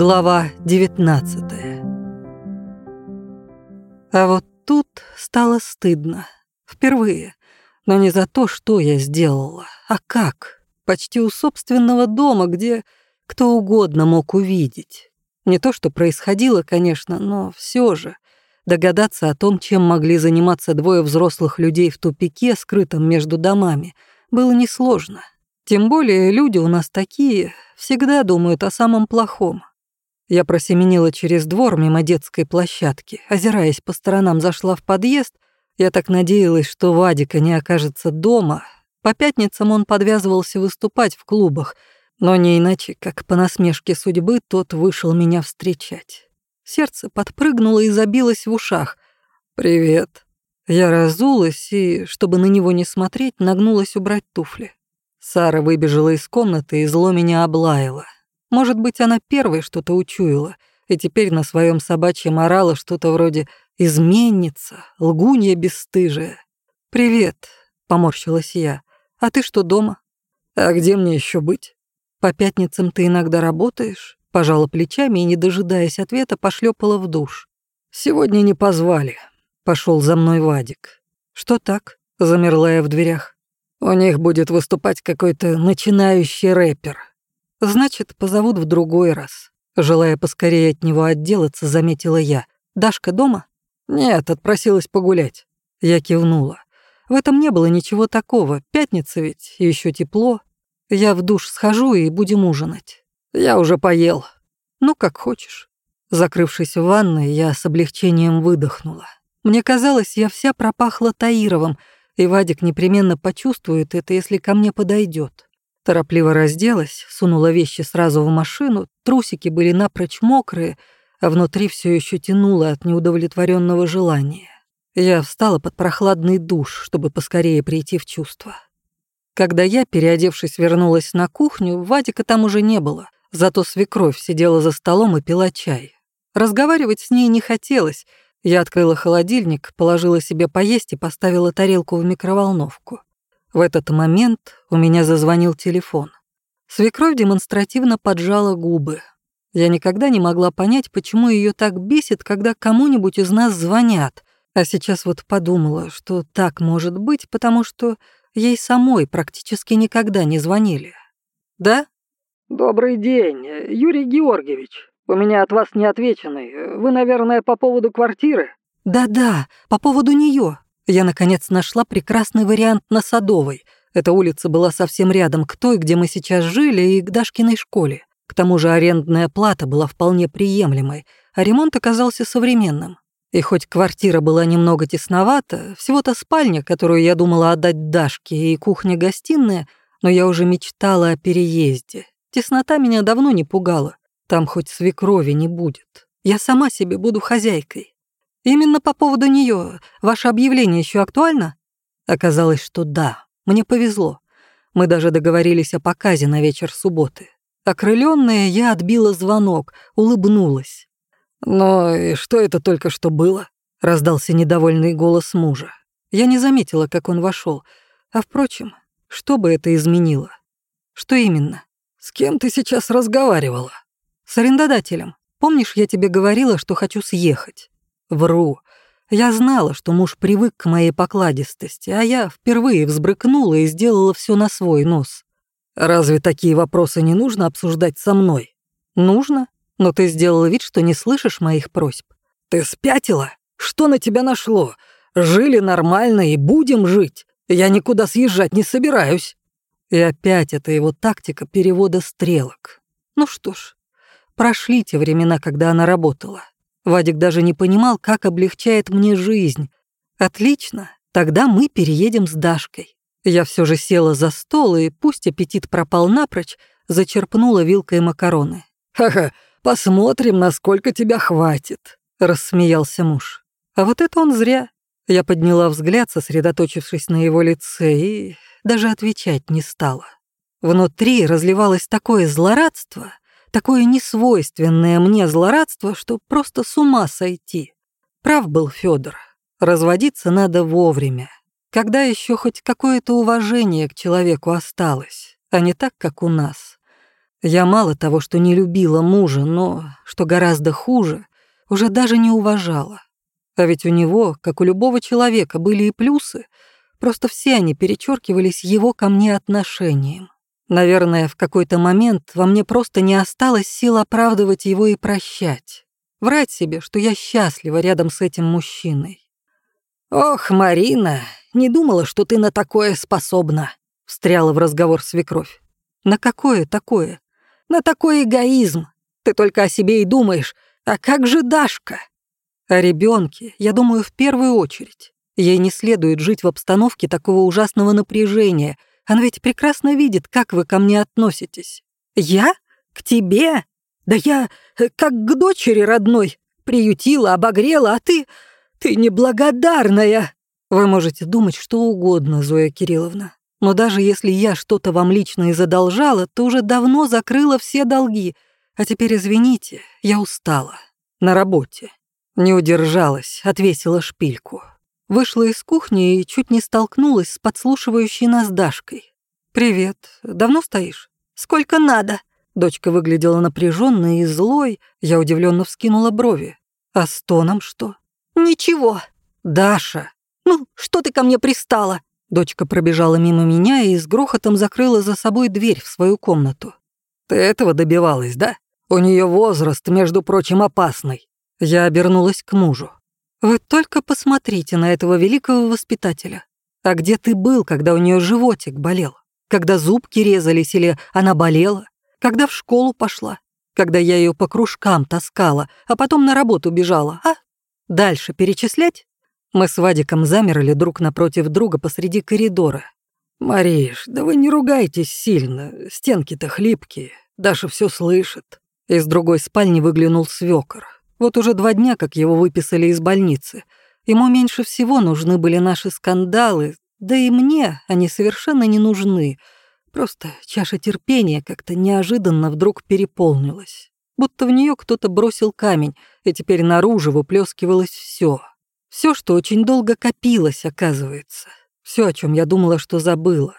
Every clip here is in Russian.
Глава 19 А вот тут стало стыдно. Впервые. Но не за то, что я сделала, а как. Почти у собственного дома, где кто угодно мог увидеть. Не то, что происходило, конечно, но все же. Догадаться о том, чем могли заниматься двое взрослых людей в тупике, скрытом между домами, было несложно. Тем более люди у нас такие, всегда думают о самом плохом. Я просеменила через двор мимо детской площадки, озираясь по сторонам, зашла в подъезд. Я так надеялась, что Вадика не окажется дома. По пятницам он подвязывался выступать в клубах, но не иначе, как по насмешке судьбы, тот вышел меня встречать. Сердце подпрыгнуло и забилось в ушах. «Привет». Я разулась и, чтобы на него не смотреть, нагнулась убрать туфли. Сара выбежала из комнаты и зло меня облаяла. Может быть, она первой что-то учуяла, и теперь на своем собачьем орала что-то вроде «изменница», «лгунья бесстыжая». «Привет», — поморщилась я. «А ты что, дома?» «А где мне еще быть?» «По пятницам ты иногда работаешь?» Пожала плечами и, не дожидаясь ответа, пошлепала в душ. «Сегодня не позвали», — пошел за мной Вадик. «Что так?» — замерла я в дверях. «У них будет выступать какой-то начинающий рэпер», Значит, позовут в другой раз. Желая поскорее от него отделаться, заметила я. Дашка дома? Нет, отпросилась погулять. Я кивнула. В этом не было ничего такого. Пятница ведь, еще тепло. Я в душ схожу и будем ужинать. Я уже поел. Ну, как хочешь. Закрывшись в ванной, я с облегчением выдохнула. Мне казалось, я вся пропахла Таировым, и Вадик непременно почувствует это, если ко мне подойдет. Торопливо разделась, сунула вещи сразу в машину, трусики были напрочь мокрые, а внутри все еще тянуло от неудовлетворенного желания. Я встала под прохладный душ, чтобы поскорее прийти в чувство. Когда я, переодевшись, вернулась на кухню, Вадика там уже не было, зато свекровь сидела за столом и пила чай. Разговаривать с ней не хотелось. Я открыла холодильник, положила себе поесть и поставила тарелку в микроволновку. В этот момент у меня зазвонил телефон. Свекровь демонстративно поджала губы. Я никогда не могла понять, почему ее так бесит, когда кому-нибудь из нас звонят. А сейчас вот подумала, что так может быть, потому что ей самой практически никогда не звонили. Да? Добрый день, Юрий Георгиевич. У меня от вас не отвеченный. Вы, наверное, по поводу квартиры? Да-да, по поводу нее. Я, наконец, нашла прекрасный вариант на Садовой. Эта улица была совсем рядом к той, где мы сейчас жили, и к Дашкиной школе. К тому же арендная плата была вполне приемлемой, а ремонт оказался современным. И хоть квартира была немного тесновата, всего-то спальня, которую я думала отдать Дашке, и кухня-гостиная, но я уже мечтала о переезде. Теснота меня давно не пугала. Там хоть свекрови не будет. Я сама себе буду хозяйкой. Именно по поводу нее ваше объявление еще актуально? Оказалось, что да, мне повезло. Мы даже договорились о показе на вечер субботы. Окрыленная, я отбила звонок, улыбнулась. «Но и что это только что было?» — раздался недовольный голос мужа. Я не заметила, как он вошел. А впрочем, что бы это изменило? Что именно? «С кем ты сейчас разговаривала?» «С арендодателем. Помнишь, я тебе говорила, что хочу съехать?» Вру. Я знала, что муж привык к моей покладистости, а я впервые взбрыкнула и сделала все на свой нос. Разве такие вопросы не нужно обсуждать со мной? Нужно, но ты сделала вид, что не слышишь моих просьб. Ты спятила? Что на тебя нашло? Жили нормально и будем жить. Я никуда съезжать не собираюсь. И опять это его тактика перевода стрелок. Ну что ж, прошли те времена, когда она работала. Вадик даже не понимал, как облегчает мне жизнь. Отлично, тогда мы переедем с Дашкой. Я все же села за стол, и пусть аппетит пропал напрочь, зачерпнула вилкой макароны. «Ха-ха, посмотрим, насколько тебя хватит», — рассмеялся муж. А вот это он зря. Я подняла взгляд, сосредоточившись на его лице, и даже отвечать не стала. Внутри разливалось такое злорадство, Такое несвойственное мне злорадство, что просто с ума сойти. Прав был Федор. Разводиться надо вовремя. Когда еще хоть какое-то уважение к человеку осталось, а не так, как у нас. Я мало того, что не любила мужа, но, что гораздо хуже, уже даже не уважала. А ведь у него, как у любого человека, были и плюсы, просто все они перечеркивались его ко мне отношением. Наверное, в какой-то момент во мне просто не осталось сил оправдывать его и прощать. Врать себе, что я счастлива рядом с этим мужчиной. «Ох, Марина, не думала, что ты на такое способна», — встряла в разговор свекровь. «На какое такое?» На такой эгоизм. Ты только о себе и думаешь. А как же Дашка? О ребенке, я думаю, в первую очередь. Ей не следует жить в обстановке такого ужасного напряжения. Она ведь прекрасно видит, как вы ко мне относитесь. Я? К тебе? Да я э, как к дочери родной. Приютила, обогрела, а ты... Ты неблагодарная. Вы можете думать что угодно, Зоя Кирилловна. Но даже если я что-то вам лично и задолжала, то уже давно закрыла все долги. А теперь извините, я устала. На работе. Не удержалась, отвесила шпильку. Вышла из кухни и чуть не столкнулась с подслушивающей нас Дашкой. «Привет. Давно стоишь?» «Сколько надо?» Дочка выглядела напряженной и злой. Я удивленно вскинула брови. «А с тоном что?» «Ничего». «Даша!» «Ну, что ты ко мне пристала?» Дочка пробежала мимо меня и с грохотом закрыла за собой дверь в свою комнату. «Ты этого добивалась, да? У нее возраст, между прочим, опасный». Я обернулась к мужу. «Вы только посмотрите на этого великого воспитателя. А где ты был, когда у нее животик болел? Когда зубки резались или она болела? Когда в школу пошла? Когда я ее по кружкам таскала, а потом на работу бежала, а? Дальше перечислять?» Мы с Вадиком замерли друг напротив друга посреди коридора. «Мариш, да вы не ругайтесь сильно, стенки-то хлипкие, Даша все слышит». Из другой спальни выглянул свёкор. Вот уже два дня, как его выписали из больницы. Ему меньше всего нужны были наши скандалы, да и мне они совершенно не нужны. Просто чаша терпения как-то неожиданно вдруг переполнилась. Будто в нее кто-то бросил камень, и теперь наружу выплескивалось все. Все, что очень долго копилось, оказывается. Все, о чем я думала, что забыла.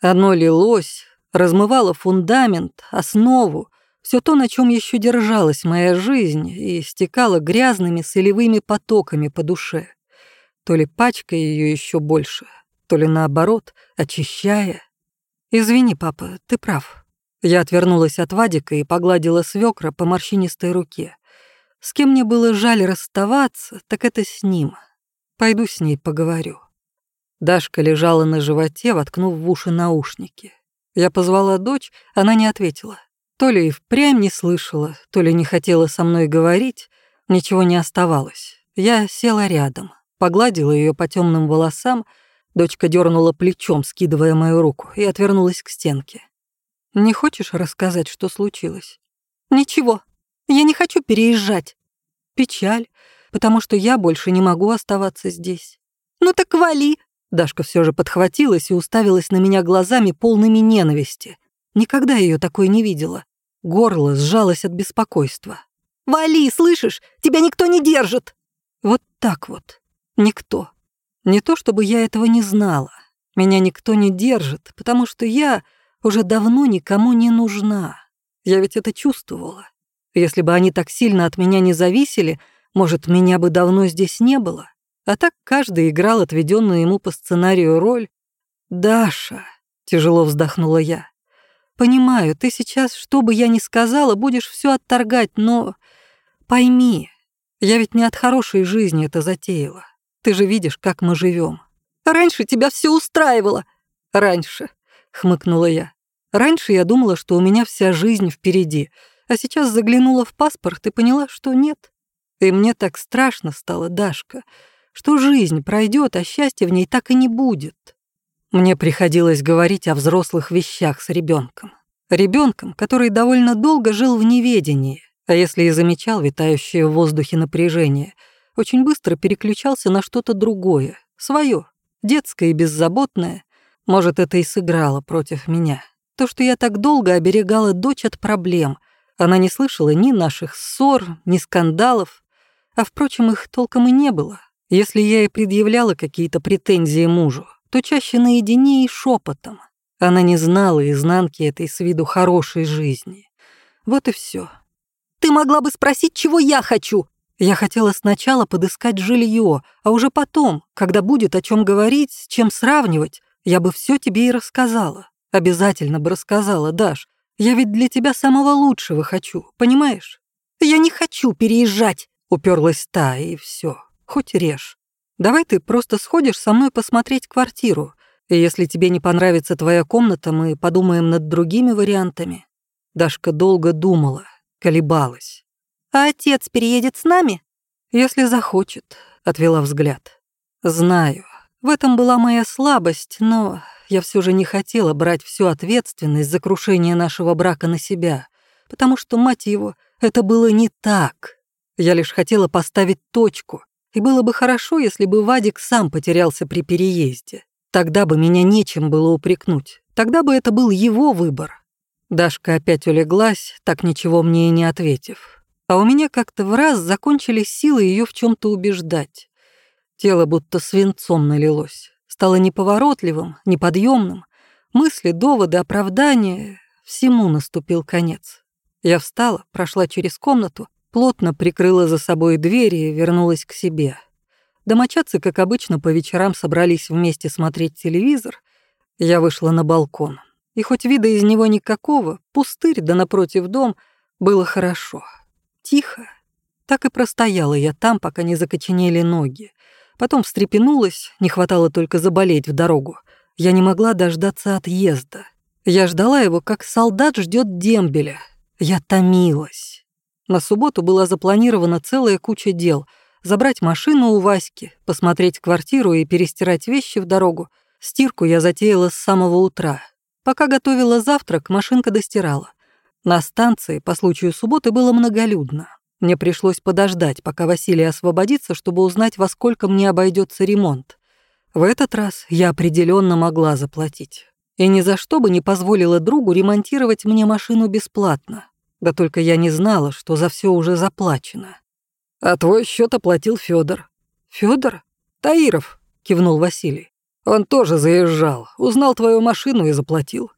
Оно лилось, размывало фундамент, основу, все то, на чем еще держалась моя жизнь, и стекало грязными солевыми потоками по душе. То ли пачкая ее еще больше, то ли наоборот, очищая. «Извини, папа, ты прав». Я отвернулась от Вадика и погладила свекра по морщинистой руке. С кем мне было жаль расставаться, так это с ним. Пойду с ней поговорю. Дашка лежала на животе, воткнув в уши наушники. Я позвала дочь, она не ответила. То ли и впрямь не слышала, то ли не хотела со мной говорить, ничего не оставалось. Я села рядом, погладила ее по темным волосам, дочка дернула плечом, скидывая мою руку, и отвернулась к стенке. «Не хочешь рассказать, что случилось?» «Ничего», я не хочу переезжать. Печаль, потому что я больше не могу оставаться здесь. Ну так вали. Дашка все же подхватилась и уставилась на меня глазами полными ненависти. Никогда ее такой не видела. Горло сжалось от беспокойства. «Вали, слышишь? Тебя никто не держит!» Вот так вот. Никто. Не то чтобы я этого не знала. Меня никто не держит, потому что я уже давно никому не нужна. Я ведь это чувствовала. Если бы они так сильно от меня не зависели, может, меня бы давно здесь не было. А так каждый играл отведенную ему по сценарию роль. «Даша», — тяжело вздохнула я, — «понимаю, ты сейчас, что бы я ни сказала, будешь все отторгать, но пойми, я ведь не от хорошей жизни это затеяла. Ты же видишь, как мы живем. Раньше тебя все устраивало». «Раньше», — хмыкнула я. «Раньше я думала, что у меня вся жизнь впереди» а сейчас заглянула в паспорт и поняла, что нет. И мне так страшно стало, Дашка, что жизнь пройдет, а счастья в ней так и не будет. Мне приходилось говорить о взрослых вещах с ребенком. Ребенком, который довольно долго жил в неведении, а если и замечал витающее в воздухе напряжение, очень быстро переключался на что-то другое, свое, детское и беззаботное. Может, это и сыграло против меня. То, что я так долго оберегала дочь от проблем, она не слышала ни наших ссор, ни скандалов, а, впрочем, их толком и не было. Если я и предъявляла какие-то претензии мужу, то чаще наедине и шепотом. Она не знала изнанки этой с виду хорошей жизни. Вот и все. «Ты могла бы спросить, чего я хочу!» Я хотела сначала подыскать жилье, а уже потом, когда будет о чем говорить, с чем сравнивать, я бы все тебе и рассказала. Обязательно бы рассказала, Даш. Я ведь для тебя самого лучшего хочу, понимаешь? Я не хочу переезжать, уперлась та, и все. Хоть режь. Давай ты просто сходишь со мной посмотреть квартиру. И если тебе не понравится твоя комната, мы подумаем над другими вариантами. Дашка долго думала, колебалась. «А отец переедет с нами?» «Если захочет», — отвела взгляд. «Знаю, в этом была моя слабость, но я все же не хотела брать всю ответственность за крушение нашего брака на себя, потому что, мать его, это было не так. Я лишь хотела поставить точку, и было бы хорошо, если бы Вадик сам потерялся при переезде. Тогда бы меня нечем было упрекнуть, тогда бы это был его выбор. Дашка опять улеглась, так ничего мне и не ответив а у меня как-то в раз закончились силы ее в чем то убеждать. Тело будто свинцом налилось, стало неповоротливым, неподъемным. Мысли, доводы, оправдания — всему наступил конец. Я встала, прошла через комнату, плотно прикрыла за собой двери и вернулась к себе. Домочадцы, как обычно, по вечерам собрались вместе смотреть телевизор. Я вышла на балкон. И хоть вида из него никакого, пустырь да напротив дом, было хорошо. Тихо. Так и простояла я там, пока не закоченели ноги. Потом встрепенулась, не хватало только заболеть в дорогу. Я не могла дождаться отъезда. Я ждала его, как солдат ждет дембеля. Я томилась. На субботу была запланирована целая куча дел. Забрать машину у Васьки, посмотреть квартиру и перестирать вещи в дорогу. Стирку я затеяла с самого утра. Пока готовила завтрак, машинка достирала. На станции по случаю субботы было многолюдно. Мне пришлось подождать, пока Василий освободится, чтобы узнать, во сколько мне обойдется ремонт. В этот раз я определенно могла заплатить. И ни за что бы не позволила другу ремонтировать мне машину бесплатно. Да только я не знала, что за все уже заплачено. А твой счет оплатил Федор. Федор? Таиров, кивнул Василий. Он тоже заезжал, узнал твою машину и заплатил.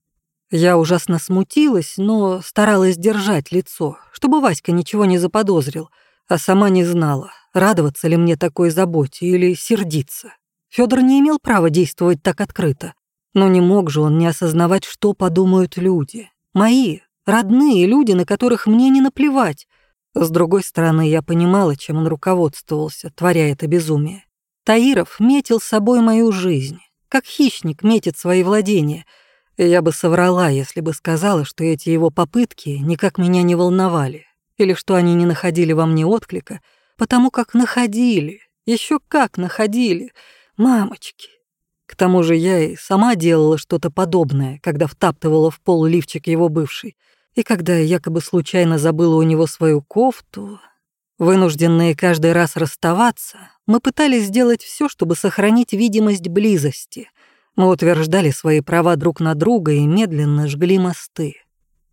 Я ужасно смутилась, но старалась держать лицо, чтобы Васька ничего не заподозрил, а сама не знала, радоваться ли мне такой заботе или сердиться. Федор не имел права действовать так открыто, но не мог же он не осознавать, что подумают люди. Мои, родные люди, на которых мне не наплевать. С другой стороны, я понимала, чем он руководствовался, творя это безумие. Таиров метил собой мою жизнь, как хищник метит свои владения — я бы соврала, если бы сказала, что эти его попытки никак меня не волновали, или что они не находили во мне отклика, потому как находили, еще как находили, мамочки. К тому же я и сама делала что-то подобное, когда втаптывала в пол лифчик его бывший, и когда я якобы случайно забыла у него свою кофту. Вынужденные каждый раз расставаться, мы пытались сделать все, чтобы сохранить видимость близости — мы утверждали свои права друг на друга и медленно жгли мосты.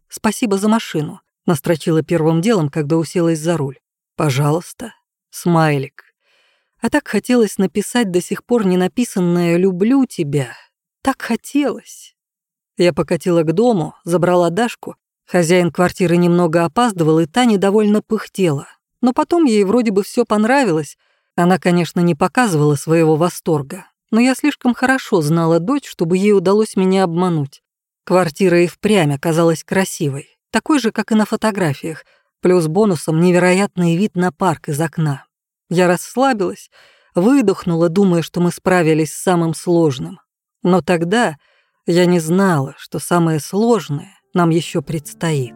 «Спасибо за машину», — настрочила первым делом, когда уселась за руль. «Пожалуйста». Смайлик. А так хотелось написать до сих пор не написанное «люблю тебя». Так хотелось. Я покатила к дому, забрала Дашку. Хозяин квартиры немного опаздывал, и та недовольно пыхтела. Но потом ей вроде бы все понравилось. Она, конечно, не показывала своего восторга, но я слишком хорошо знала дочь, чтобы ей удалось меня обмануть. Квартира и впрямь оказалась красивой, такой же, как и на фотографиях, плюс бонусом невероятный вид на парк из окна. Я расслабилась, выдохнула, думая, что мы справились с самым сложным. Но тогда я не знала, что самое сложное нам еще предстоит.